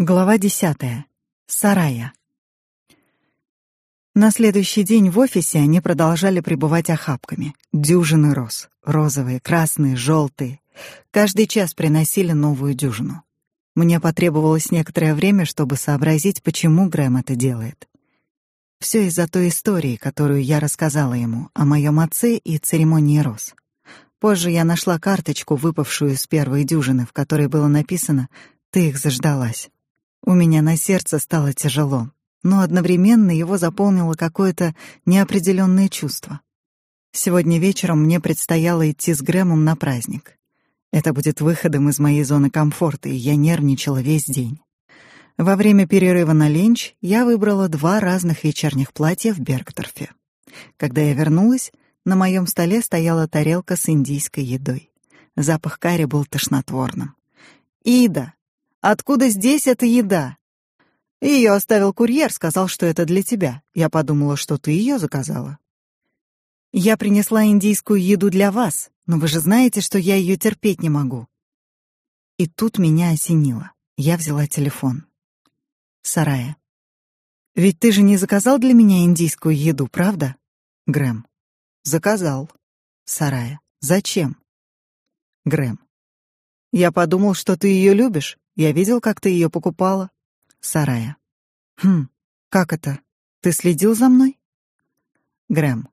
Глава десятая. Сарая. На следующий день в офисе они продолжали пребывать охапками. Дюжины роз. Розовые, красные, желтые. Каждый час приносили новую дюжину. Мне потребовалось некоторое время, чтобы сообразить, почему Грэм это делает. Все из-за той истории, которую я рассказала ему о моем отце и церемонии роз. Позже я нашла карточку, выпавшую из первой дюжины, в которой было написано «Ты их заждалась». У меня на сердце стало тяжело, но одновременно его заполнило какое-то неопределенное чувство. Сегодня вечером мне предстояло идти с Грэмом на праздник. Это будет выходом из моей зоны комфорта, и я нервничала весь день. Во время перерыва на ленч я выбрала два разных вечерних платья в Бергдорфе. Когда я вернулась, на моем столе стояла тарелка с индийской едой. Запах карри был тошнотворным. «Ида, Откуда здесь эта еда? Ее оставил курьер, сказал, что это для тебя. Я подумала, что ты ее заказала. Я принесла индийскую еду для вас, но вы же знаете, что я ее терпеть не могу. И тут меня осенило. Я взяла телефон. Сарая. Ведь ты же не заказал для меня индийскую еду, правда? Грэм. Заказал. Сарая. Зачем? Грэм. Я подумал, что ты ее любишь. Я видел, как ты ее покупала. Сарая. Хм, как это? Ты следил за мной? Грэм.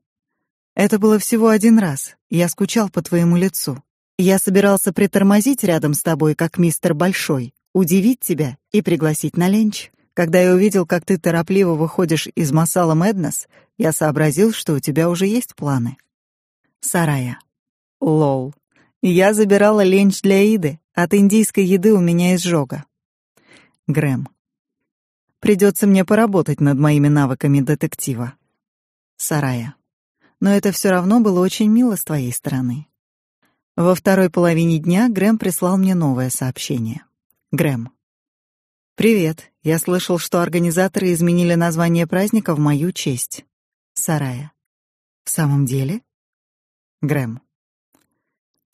Это было всего один раз. Я скучал по твоему лицу. Я собирался притормозить рядом с тобой, как мистер Большой, удивить тебя и пригласить на ленч. Когда я увидел, как ты торопливо выходишь из Масала Мэднес, я сообразил, что у тебя уже есть планы. Сарая. Лол. Я забирала ленч для Иды. От индийской еды у меня изжога. Грэм. Придется мне поработать над моими навыками детектива. Сарая. Но это все равно было очень мило с твоей стороны. Во второй половине дня Грэм прислал мне новое сообщение. Грэм. Привет. Я слышал, что организаторы изменили название праздника в мою честь. Сарая. В самом деле? Грэм.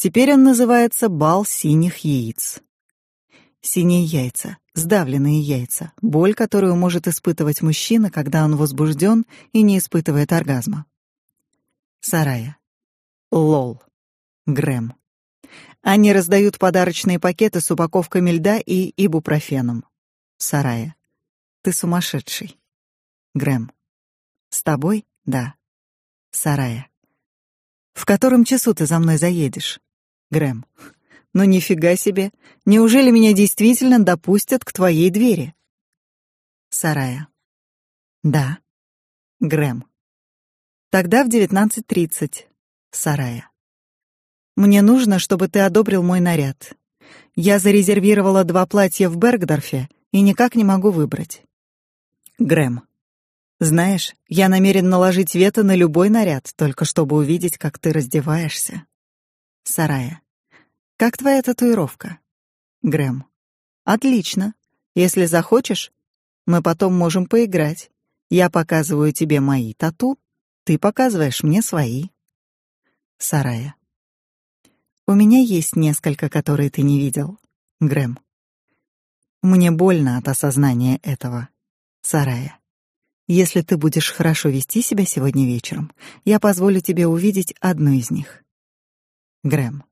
Теперь он называется «бал синих яиц». Синие яйца, сдавленные яйца, боль, которую может испытывать мужчина, когда он возбужден и не испытывает оргазма. Сарая. Лол. Грэм. Они раздают подарочные пакеты с упаковками льда и ибупрофеном. Сарая. Ты сумасшедший. Грэм. С тобой? Да. Сарая. В котором часу ты за мной заедешь? Грэм. Ну нифига себе. Неужели меня действительно допустят к твоей двери? Сарая. Да. Грэм. Тогда в 19:30. Сарая. Мне нужно, чтобы ты одобрил мой наряд. Я зарезервировала два платья в Бергдорфе и никак не могу выбрать. Грэм. Знаешь, я намерен наложить вето на любой наряд, только чтобы увидеть, как ты раздеваешься. Сарая. Как твоя татуировка? Грэм. Отлично. Если захочешь, мы потом можем поиграть. Я показываю тебе мои тату, ты показываешь мне свои. Сарая. У меня есть несколько, которые ты не видел. Грэм. Мне больно от осознания этого. Сарая. Если ты будешь хорошо вести себя сегодня вечером, я позволю тебе увидеть одну из них. Грэм.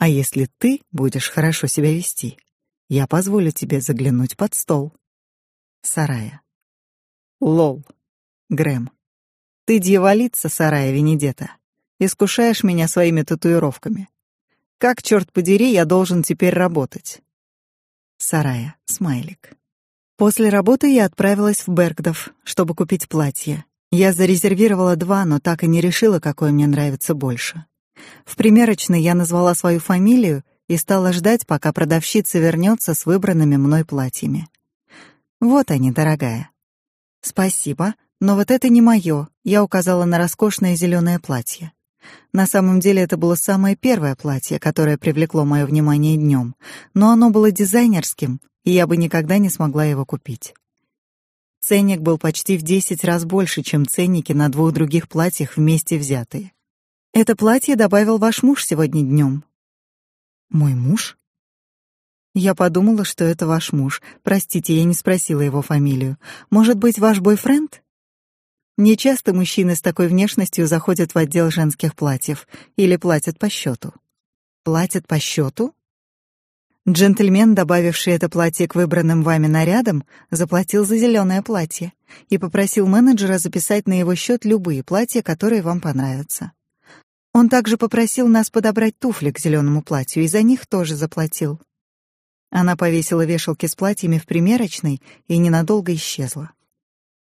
А если ты будешь хорошо себя вести, я позволю тебе заглянуть под стол. Сарая. Лол. Грэм. Ты дьяволица, Сарая Венедета. Искушаешь меня своими татуировками. Как, черт подери, я должен теперь работать? Сарая. Смайлик. После работы я отправилась в Бергдов, чтобы купить платье. Я зарезервировала два, но так и не решила, какое мне нравится больше. В примерочной я назвала свою фамилию и стала ждать, пока продавщица вернется с выбранными мной платьями. Вот они, дорогая. Спасибо, но вот это не мое. Я указала на роскошное зеленое платье. На самом деле это было самое первое платье, которое привлекло мое внимание днем, но оно было дизайнерским, и я бы никогда не смогла его купить. Ценник был почти в десять раз больше, чем ценники на двух других платьях вместе взятые. Это платье добавил ваш муж сегодня днем. Мой муж? Я подумала, что это ваш муж. Простите, я не спросила его фамилию. Может быть, ваш бойфренд? Не часто мужчины с такой внешностью заходят в отдел женских платьев или платят по счету. Платят по счету? Джентльмен, добавивший это платье к выбранным вами нарядам, заплатил за зеленое платье и попросил менеджера записать на его счет любые платья, которые вам понравятся. Он также попросил нас подобрать туфли к зеленому платью и за них тоже заплатил. Она повесила вешалки с платьями в примерочной и ненадолго исчезла.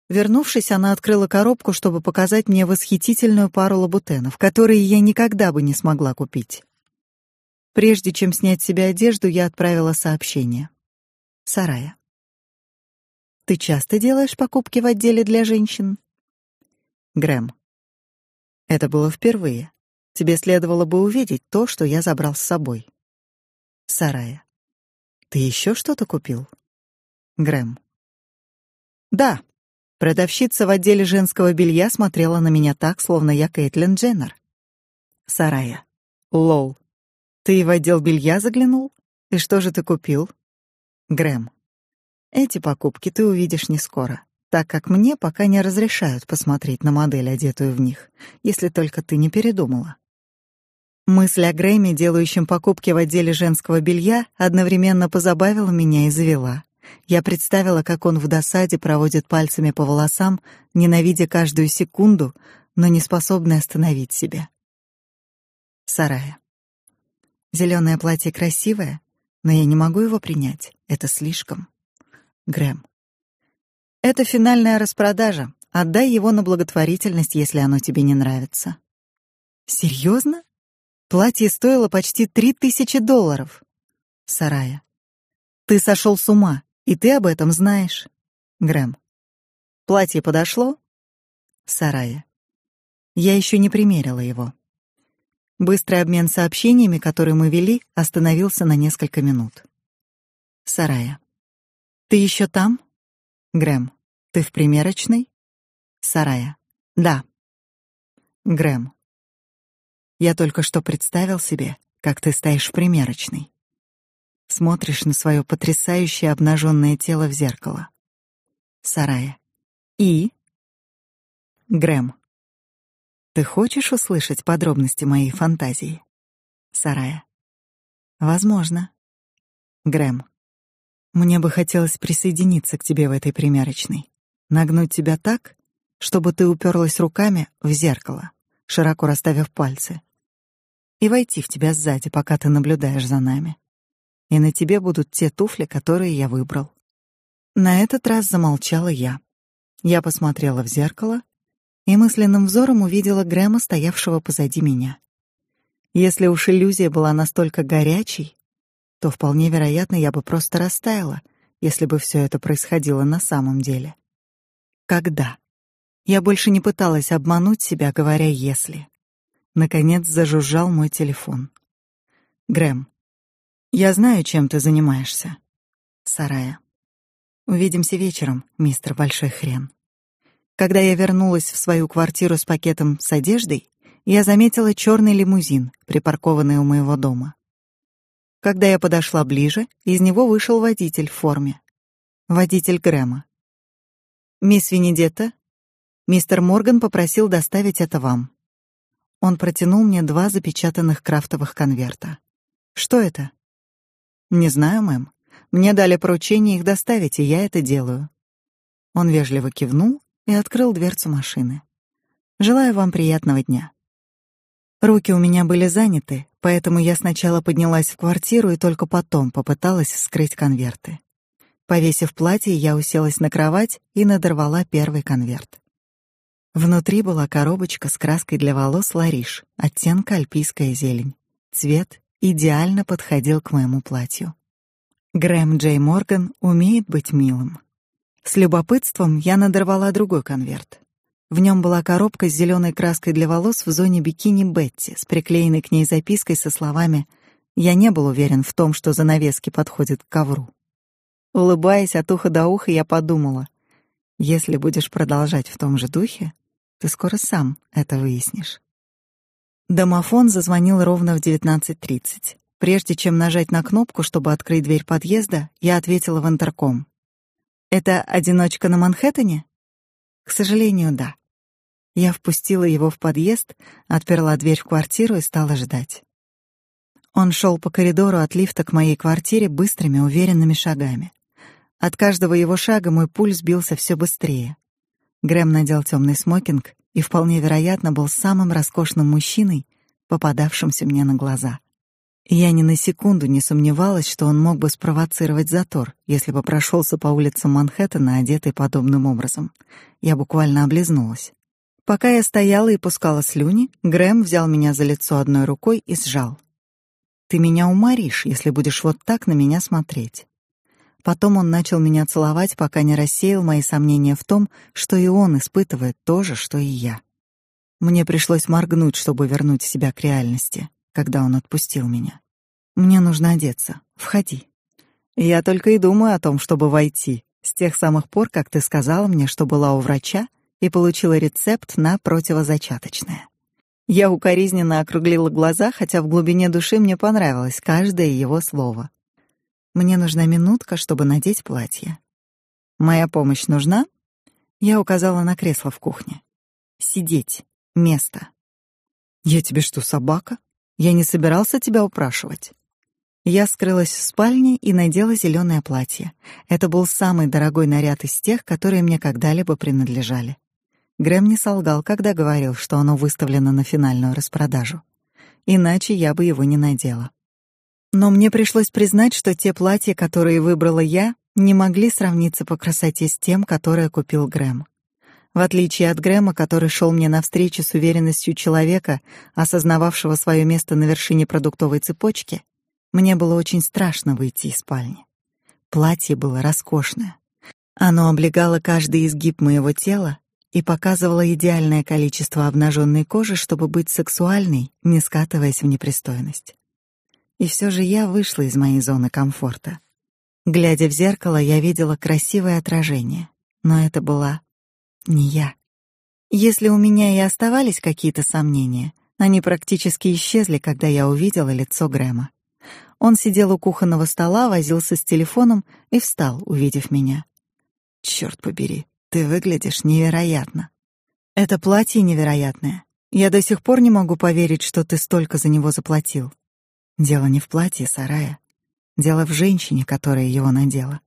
Вернувшись, она открыла коробку, чтобы показать мне восхитительную пару лабутенов, которые я никогда бы не смогла купить. Прежде чем снять с себя одежду, я отправила сообщение. Сарая. Ты часто делаешь покупки в отделе для женщин? Грэм. Это было впервые. Тебе следовало бы увидеть то, что я забрал с собой. Сарая. Ты еще что-то купил? Грэм. Да. Продавщица в отделе женского белья смотрела на меня так, словно я Кейтлин Дженнер. Сарая. Лол. Ты в отдел белья заглянул? И что же ты купил? Грэм. Эти покупки ты увидишь не скоро, так как мне пока не разрешают посмотреть на модель, одетую в них, если только ты не передумала. Мысль о Грэме, делающем покупки в отделе женского белья, одновременно позабавила меня и завела. Я представила, как он в досаде проводит пальцами по волосам, ненавидя каждую секунду, но не способный остановить себя. Сарая. Зеленое платье красивое, но я не могу его принять. Это слишком. Грэм. Это финальная распродажа. Отдай его на благотворительность, если оно тебе не нравится. Серьезно? Платье стоило почти три тысячи долларов. Сарая. Ты сошел с ума, и ты об этом знаешь. Грэм. Платье подошло? Сарая. Я еще не примерила его. Быстрый обмен сообщениями, который мы вели, остановился на несколько минут. Сарая. Ты еще там? Грэм. Ты в примерочной? Сарая. Да. Грэм. Я только что представил себе, как ты стоишь в примерочной. Смотришь на свое потрясающее обнаженное тело в зеркало. Сарая. И? Грэм. Ты хочешь услышать подробности моей фантазии? Сарая. Возможно. Грэм. Мне бы хотелось присоединиться к тебе в этой примерочной. Нагнуть тебя так, чтобы ты уперлась руками в зеркало, широко расставив пальцы. И войти в тебя сзади, пока ты наблюдаешь за нами. И на тебе будут те туфли, которые я выбрал. На этот раз замолчала я. Я посмотрела в зеркало и мысленным взором увидела Грэма, стоявшего позади меня. Если уж иллюзия была настолько горячей, то вполне вероятно, я бы просто растаяла, если бы все это происходило на самом деле. Когда? Я больше не пыталась обмануть себя, говоря «если». Наконец зажужжал мой телефон. Грэм. Я знаю, чем ты занимаешься. Сарая. Увидимся вечером, мистер Большой Хрен. Когда я вернулась в свою квартиру с пакетом с одеждой, я заметила черный лимузин, припаркованный у моего дома. Когда я подошла ближе, из него вышел водитель в форме. Водитель Грэма. «Мисс Венедетта, мистер Морган попросил доставить это вам». Он протянул мне два запечатанных крафтовых конверта. «Что это?» «Не знаю, мэм. Мне дали поручение их доставить, и я это делаю». Он вежливо кивнул и открыл дверцу машины. Желаю вам приятного дня. Руки у меня были заняты, поэтому я сначала поднялась в квартиру и только потом попыталась вскрыть конверты. Повесив платье, я уселась на кровать и надорвала первый конверт. Внутри была коробочка с краской для волос Лариш, оттенка альпийская зелень. Цвет идеально подходил к моему платью. Грэм Джей Морган умеет быть милым. С любопытством я надорвала другой конверт. В нем была коробка с зеленой краской для волос в зоне бикини Бетти с приклеенной к ней запиской со словами «Я не был уверен в том, что занавески подходят к ковру». Улыбаясь от уха до уха, я подумала, если будешь продолжать в том же духе, ты скоро сам это выяснишь. Домофон зазвонил ровно в 19.30. Прежде чем нажать на кнопку, чтобы открыть дверь подъезда, я ответила в интерком. «Это одиночка на Манхэттене?» «К сожалению, да». Я впустила его в подъезд, отперла дверь в квартиру и стала ждать. Он шел по коридору от лифта к моей квартире быстрыми, уверенными шагами. От каждого его шага мой пульс бился все быстрее. Грэм надел темный смокинг и вполне вероятно был самым роскошным мужчиной, попадавшимся мне на глаза. Я ни на секунду не сомневалась, что он мог бы спровоцировать затор, если бы прошелся по улицам Манхэттена, одетый подобным образом. Я буквально облизнулась. Пока я стояла и пускала слюни, Грэм взял меня за лицо одной рукой и сжал. Ты меня уморишь, если будешь вот так на меня смотреть. Потом он начал меня целовать, пока не рассеял мои сомнения в том, что и он испытывает то же, что и я. Мне пришлось моргнуть, чтобы вернуть себя к реальности, когда он отпустил меня. Мне нужно одеться. Входи. Я только и думаю о том, чтобы войти. С тех самых пор, как ты сказала мне, что была у врача и получила рецепт на противозачаточное. Я укоризненно округлила глаза, хотя в глубине души мне понравилось каждое его слово. Мне нужна минутка, чтобы надеть платье. Моя помощь нужна? Я указала на кресло в кухне. Сидеть. Место. Я тебе что, собака? Я не собирался тебя упрашивать. Я скрылась в спальне и надела зеленое платье. Это был самый дорогой наряд из тех, которые мне когда-либо принадлежали. Грэм не солгал, когда говорил, что оно выставлено на финальную распродажу. Иначе я бы его не надела. Но мне пришлось признать, что те платья, которые выбрала я, не могли сравниться по красоте с тем, которое купил Грэм. В отличие от Грэма, который шел мне навстречу с уверенностью человека, осознававшего свое место на вершине продуктовой цепочки, мне было очень страшно выйти из спальни. Платье было роскошное. Оно облегало каждый изгиб моего тела и показывало идеальное количество обнаженной кожи, чтобы быть сексуальной, не скатываясь в непристойность. И все же я вышла из моей зоны комфорта. Глядя в зеркало, я видела красивое отражение, но это была не я. Если у меня и оставались какие-то сомнения, они практически исчезли, когда я увидела лицо Грэма. Он сидел у кухонного стола, возился с телефоном и встал, увидев меня. Черт побери, ты выглядишь невероятно. Это платье невероятное. Я до сих пор не могу поверить, что ты столько за него заплатил. Дело не в платье Сарая. Дело в женщине, которая его надела.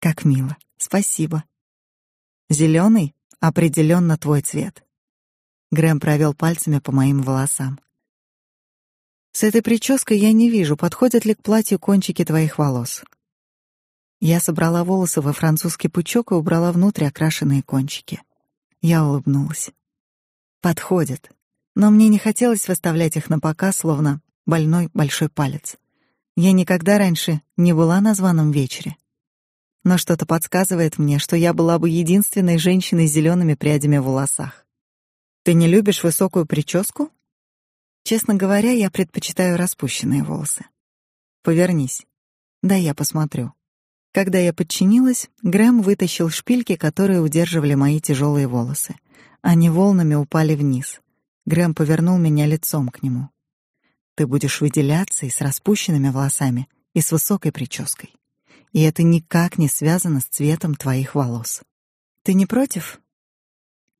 Как мило. Спасибо. Зеленый определенно твой цвет. Грэм провел пальцами по моим волосам. С этой прической я не вижу, подходят ли к платью кончики твоих волос. Я собрала волосы во французский пучок и убрала внутрь окрашенные кончики. Я улыбнулась. Подходят. Но мне не хотелось выставлять их на показ, словно больной большой палец. Я никогда раньше не была на званом вечере. Но что-то подсказывает мне, что я была бы единственной женщиной с зелеными прядями в волосах. Ты не любишь высокую прическу? Честно говоря, я предпочитаю распущенные волосы. Повернись. Да, я посмотрю. Когда я подчинилась, Грэм вытащил шпильки, которые удерживали мои тяжелые волосы. Они волнами упали вниз. Грэм повернул меня лицом к нему. Ты будешь выделяться и с распущенными волосами, и с высокой прической. И это никак не связано с цветом твоих волос. Ты не против?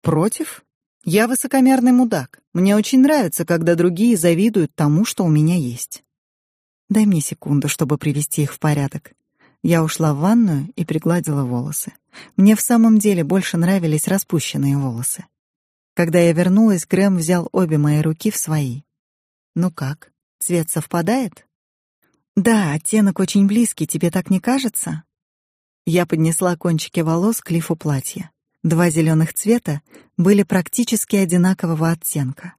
Против? Я высокомерный мудак. Мне очень нравится, когда другие завидуют тому, что у меня есть. Дай мне секунду, чтобы привести их в порядок. Я ушла в ванную и пригладила волосы. Мне в самом деле больше нравились распущенные волосы. Когда я вернулась, Грэм взял обе мои руки в свои. Ну как? Цвет совпадает? Да, оттенок очень близкий, тебе так не кажется? Я поднесла кончики волос к лифу платья. Два зеленых цвета были практически одинакового оттенка.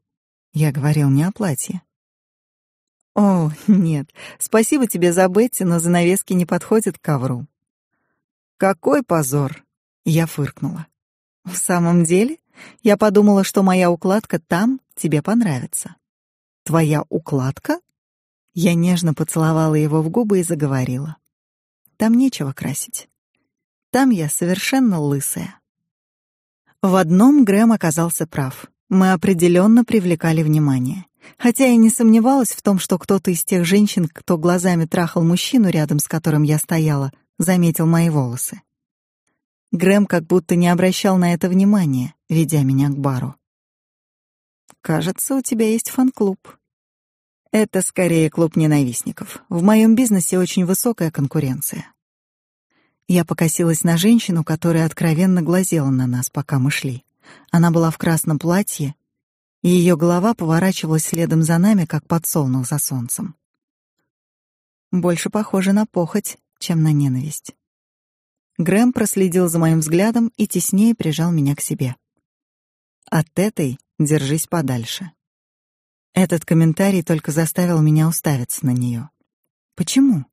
Я говорил не о платье. О, нет. Спасибо тебе за Бетти, но занавески не подходят к ковру. Какой позор, я фыркнула. В самом деле, я подумала, что моя укладка там тебе понравится. Твоя укладка? Я нежно поцеловала его в губы и заговорила. Там нечего красить. Там я совершенно лысая. В одном Грэм оказался прав. Мы определенно привлекали внимание. Хотя я не сомневалась в том, что кто-то из тех женщин, кто глазами трахал мужчину рядом с которым я стояла, заметил мои волосы. Грэм как будто не обращал на это внимания, ведя меня к бару. «Кажется, у тебя есть фан-клуб». «Это скорее клуб ненавистников. В моем бизнесе очень высокая конкуренция». Я покосилась на женщину, которая откровенно глазела на нас, пока мы шли. Она была в красном платье, и ее голова поворачивалась следом за нами, как подсолнух за солнцем. Больше похоже на похоть, чем на ненависть. Грэм проследил за моим взглядом и теснее прижал меня к себе. От этой держись подальше. Этот комментарий только заставил меня уставиться на нее. Почему?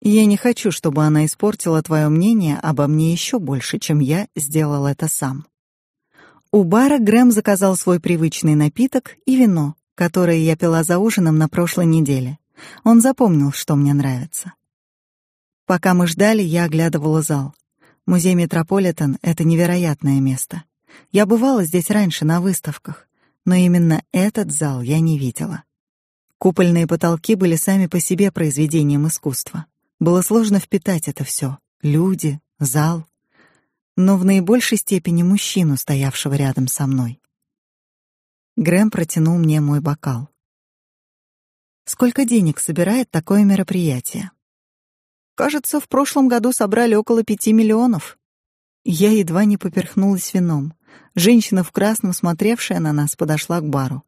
Я не хочу, чтобы она испортила твое мнение обо мне еще больше, чем я сделал это сам. У бара Грэм заказал свой привычный напиток и вино, которое я пила за ужином на прошлой неделе. Он запомнил, что мне нравится. Пока мы ждали, я оглядывала зал. Музей Метрополитен — это невероятное место. Я бывала здесь раньше на выставках, но именно этот зал я не видела. Купольные потолки были сами по себе произведением искусства. Было сложно впитать это все: люди, зал, но в наибольшей степени мужчину, стоявшего рядом со мной. Грэм протянул мне мой бокал. Сколько денег собирает такое мероприятие? Кажется, в прошлом году собрали около пяти миллионов. Я едва не поперхнулась вином. Женщина в красном, смотревшая на нас, подошла к бару.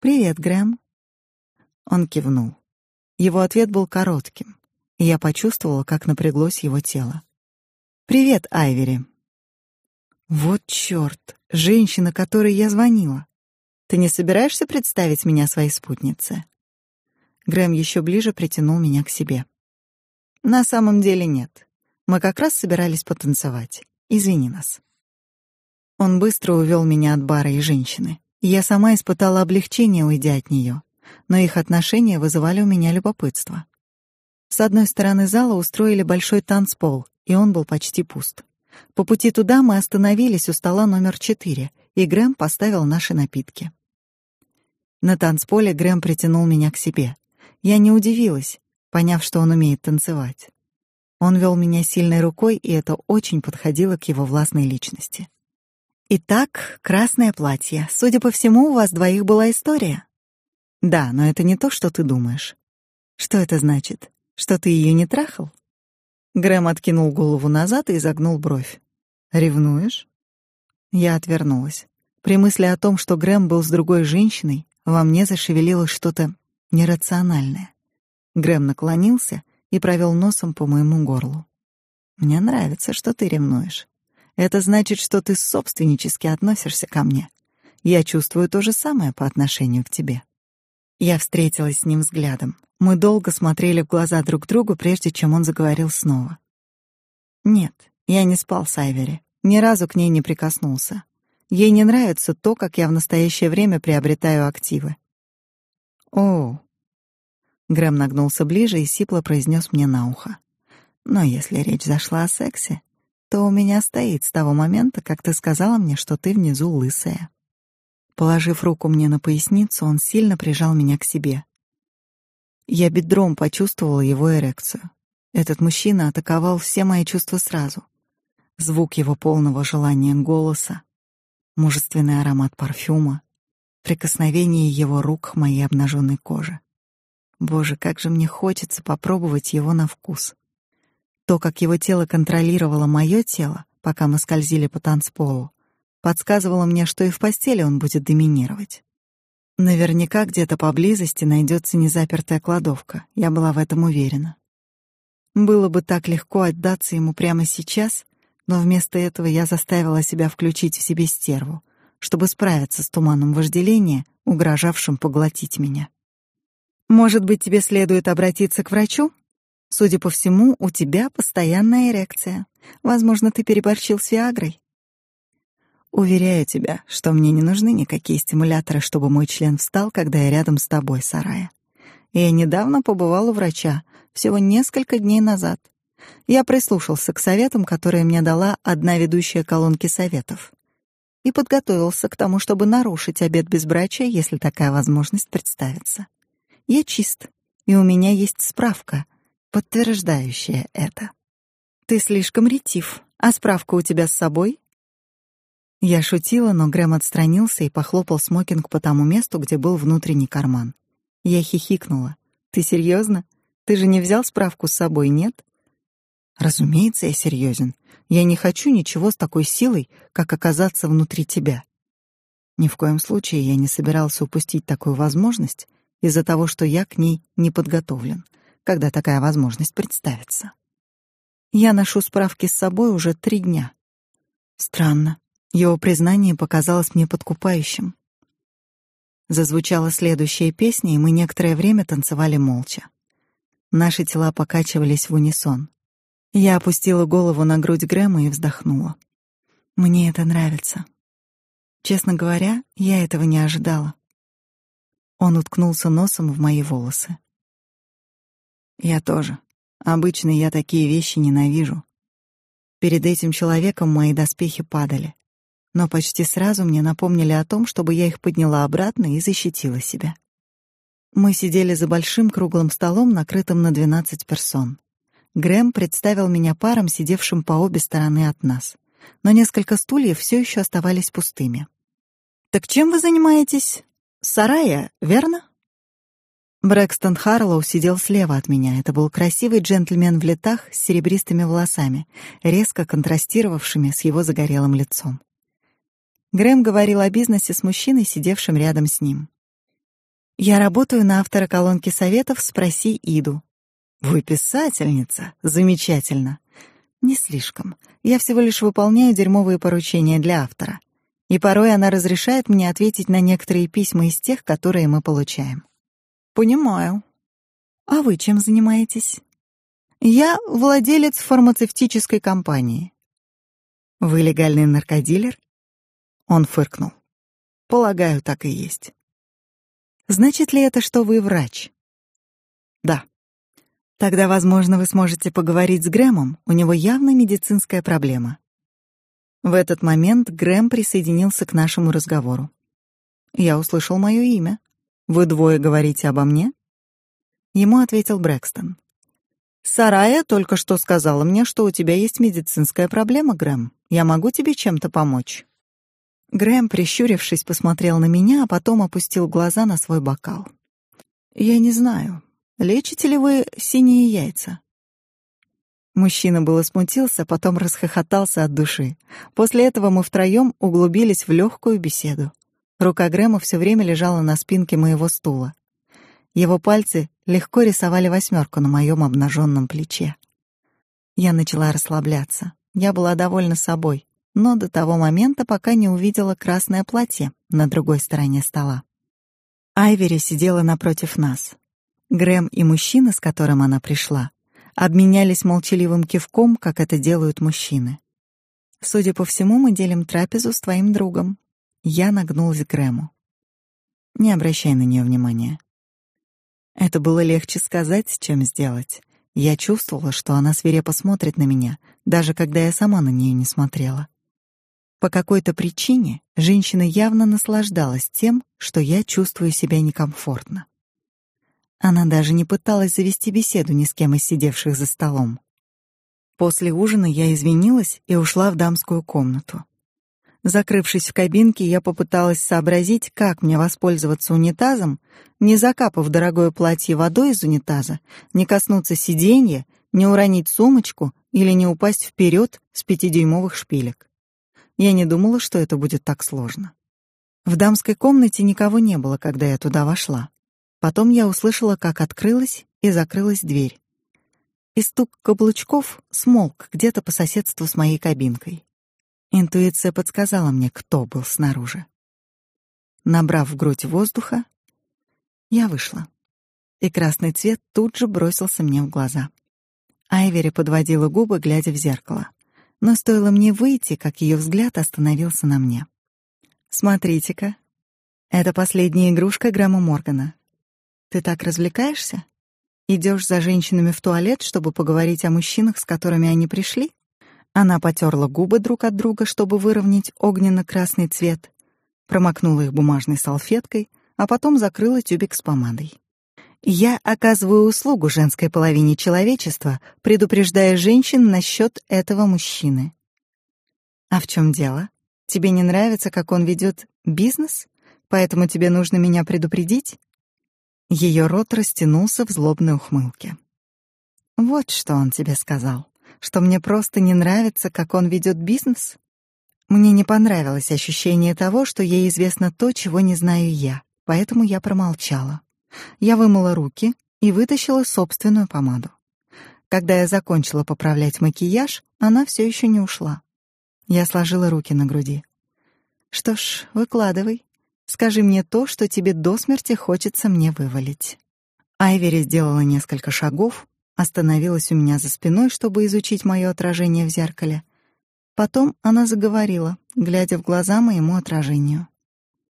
«Привет, Грэм». Он кивнул. Его ответ был коротким, и я почувствовала, как напряглось его тело. «Привет, Айвери». «Вот чёрт, женщина, которой я звонила. Ты не собираешься представить меня своей спутнице?» Грэм еще ближе притянул меня к себе. На самом деле нет. Мы как раз собирались потанцевать. Извини нас. Он быстро увел меня от бара и женщины. Я сама испытала облегчение, уйдя от нее, но их отношения вызывали у меня любопытство. С одной стороны зала устроили большой танцпол, и он был почти пуст. По пути туда мы остановились у стола номер четыре, и Грэм поставил наши напитки. На танцполе Грэм притянул меня к себе. Я не удивилась, поняв, что он умеет танцевать. Он вел меня сильной рукой, и это очень подходило к его властной личности. Итак, красное платье. Судя по всему, у вас двоих была история. Да, но это не то, что ты думаешь. Что это значит? Что ты ее не трахал? Грэм откинул голову назад и изогнул бровь. Ревнуешь? Я отвернулась. При мысли о том, что Грэм был с другой женщиной, во мне зашевелилось что-то нерациональное. Грэм наклонился и провел носом по моему горлу. Мне нравится, что ты ревнуешь. Это значит, что ты собственнически относишься ко мне. Я чувствую то же самое по отношению к тебе. Я встретилась с ним взглядом. Мы долго смотрели в глаза друг другу, прежде чем он заговорил снова. Нет, я не спал с Айвери. Ни разу к ней не прикоснулся. Ей не нравится то, как я в настоящее время приобретаю активы. О, Грэм нагнулся ближе и сипло произнес мне на ухо. «Но если речь зашла о сексе, то у меня стоит с того момента, как ты сказала мне, что ты внизу лысая». Положив руку мне на поясницу, он сильно прижал меня к себе. Я бедром почувствовала его эрекцию. Этот мужчина атаковал все мои чувства сразу. Звук его полного желания голоса, мужественный аромат парфюма, прикосновение его рук к моей обнаженной коже. Боже, как же мне хочется попробовать его на вкус. То, как его тело контролировало мое тело, пока мы скользили по танцполу, подсказывало мне, что и в постели он будет доминировать. Наверняка где-то поблизости найдется незапертая кладовка, я была в этом уверена. Было бы так легко отдаться ему прямо сейчас, но вместо этого я заставила себя включить в себе стерву, чтобы справиться с туманом вожделения, угрожавшим поглотить меня. Может быть, тебе следует обратиться к врачу? Судя по всему, у тебя постоянная эрекция. Возможно, ты переборщил с Виагрой. Уверяю тебя, что мне не нужны никакие стимуляторы, чтобы мой член встал, когда я рядом с тобой, Сарая. Я недавно побывал у врача, всего несколько дней назад. Я прислушался к советам, которые мне дала одна ведущая колонки советов. и подготовился к тому, чтобы нарушить обет безбрачия, если такая возможность представится. Я чист, и у меня есть справка, подтверждающая это. Ты слишком ретив. А справка у тебя с собой? Я шутила, но Грэм отстранился и похлопал смокинг по тому месту, где был внутренний карман. Я хихикнула. Ты серьезно? Ты же не взял справку с собой, нет? Разумеется, я серьезен. Я не хочу ничего с такой силой, как оказаться внутри тебя. Ни в коем случае я не собирался упустить такую возможность из-за того, что я к ней не подготовлен, когда такая возможность представится. Я ношу справки с собой уже три дня. Странно. Его признание показалось мне подкупающим. Зазвучала следующая песня, и мы некоторое время танцевали молча. Наши тела покачивались в унисон. Я опустила голову на грудь Грэма и вздохнула. Мне это нравится. Честно говоря, я этого не ожидала. Он уткнулся носом в мои волосы. Я тоже. Обычно я такие вещи ненавижу. Перед этим человеком мои доспехи падали, но почти сразу мне напомнили о том, чтобы я их подняла обратно и защитила себя. Мы сидели за большим круглым столом, накрытым на 12 персон. Грэм представил меня парам, сидевшим по обе стороны от нас. Но несколько стульев все еще оставались пустыми. «Так чем вы занимаетесь? Сарая, верно?» Брэкстон Харлоу сидел слева от меня. Это был красивый джентльмен в летах с серебристыми волосами, резко контрастировавшими с его загорелым лицом. Грэм говорил о бизнесе с мужчиной, сидевшим рядом с ним. «Я работаю на автора колонки советов «Спроси Иду», вы писательница? Замечательно. Не слишком. Я всего лишь выполняю дерьмовые поручения для автора. И порой она разрешает мне ответить на некоторые письма из тех, которые мы получаем. Понимаю. А вы чем занимаетесь? Я владелец фармацевтической компании. Вы легальный наркодилер? Он фыркнул. Полагаю, так и есть. Значит ли это, что вы врач? Да. Тогда, возможно, вы сможете поговорить с Грэмом, у него явно медицинская проблема. В этот момент Грэм присоединился к нашему разговору. Я услышал мое имя. Вы двое говорите обо мне? Ему ответил Брэкстон. Сарая только что сказала мне, что у тебя есть медицинская проблема, Грэм. Я могу тебе чем-то помочь. Грэм, прищурившись, посмотрел на меня, а потом опустил глаза на свой бокал. Я не знаю. Лечите ли вы синие яйца? Мужчина было смутился, потом расхохотался от души. После этого мы втроем углубились в легкую беседу. Рука Грэма все время лежала на спинке моего стула. Его пальцы легко рисовали восьмерку на моем обнаженном плече. Я начала расслабляться. Я была довольна собой, но до того момента, пока не увидела красное платье на другой стороне стола. Айвери сидела напротив нас. Грэм и мужчина, с которым она пришла, обменялись молчаливым кивком, как это делают мужчины. Судя по всему, мы делим трапезу с твоим другом. Я нагнулась к Грэму. Не обращай на нее внимания. Это было легче сказать, чем сделать. Я чувствовала, что она свирепо смотрит на меня, даже когда я сама на нее не смотрела. По какой-то причине женщина явно наслаждалась тем, что я чувствую себя некомфортно. Она даже не пыталась завести беседу ни с кем из сидевших за столом. После ужина я извинилась и ушла в дамскую комнату. Закрывшись в кабинке, я попыталась сообразить, как мне воспользоваться унитазом, не закапав дорогое платье водой из унитаза, не коснуться сиденья, не уронить сумочку или не упасть вперед с пятидюймовых шпилек. Я не думала, что это будет так сложно. В дамской комнате никого не было, когда я туда вошла. Потом я услышала, как открылась и закрылась дверь. И стук каблучков смолк где-то по соседству с моей кабинкой. Интуиция подсказала мне, кто был снаружи. Набрав в грудь воздуха, я вышла. И красный цвет тут же бросился мне в глаза. Айвери подводила губы, глядя в зеркало. Но стоило мне выйти, как ее взгляд остановился на мне. Смотрите-ка. Это последняя игрушка Грамма Моргана. Ты так развлекаешься? Идешь за женщинами в туалет, чтобы поговорить о мужчинах, с которыми они пришли? Она потерла губы друг от друга, чтобы выровнять огненно-красный цвет, промокнула их бумажной салфеткой, а потом закрыла тюбик с помадой. Я оказываю услугу женской половине человечества, предупреждая женщин насчет этого мужчины. А в чем дело? Тебе не нравится, как он ведет бизнес? Поэтому тебе нужно меня предупредить? Ее рот растянулся в злобной ухмылке. Вот что он тебе сказал, что мне просто не нравится, как он ведет бизнес. Мне не понравилось ощущение того, что ей известно то, чего не знаю я, поэтому я промолчала. Я вымыла руки и вытащила собственную помаду. Когда я закончила поправлять макияж, она все еще не ушла. Я сложила руки на груди. Что ж, выкладывай. Скажи мне то, что тебе до смерти хочется мне вывалить. Айвери сделала несколько шагов, остановилась у меня за спиной, чтобы изучить мое отражение в зеркале. Потом она заговорила, глядя в глаза моему отражению.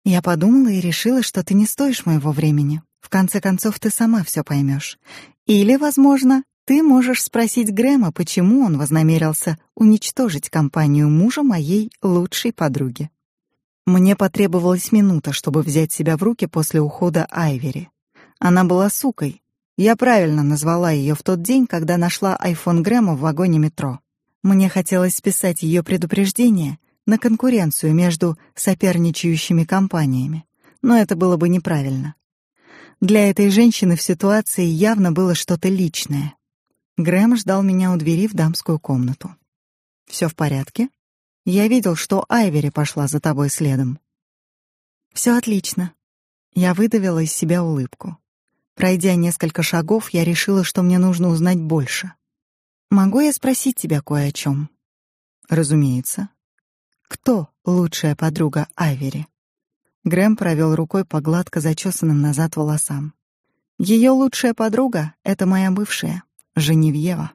Я подумала и решила, что ты не стоишь моего времени. В конце концов, ты сама все поймешь. Или, возможно, ты можешь спросить Грэма, почему он вознамерился уничтожить компанию мужа моей лучшей подруги. Мне потребовалась минута, чтобы взять себя в руки после ухода Айвери. Она была сукой. Я правильно назвала ее в тот день, когда нашла айфон Грэма в вагоне метро. Мне хотелось списать ее предупреждение на конкуренцию между соперничающими компаниями, но это было бы неправильно. Для этой женщины в ситуации явно было что-то личное. Грэм ждал меня у двери в дамскую комнату. Все в порядке? Я видел, что Айвери пошла за тобой следом. Все отлично. Я выдавила из себя улыбку. Пройдя несколько шагов, я решила, что мне нужно узнать больше. Могу я спросить тебя кое о чем? Разумеется. Кто лучшая подруга Айвери? Грэм провел рукой по гладко зачесанным назад волосам. Ее лучшая подруга — это моя бывшая, Женевьева.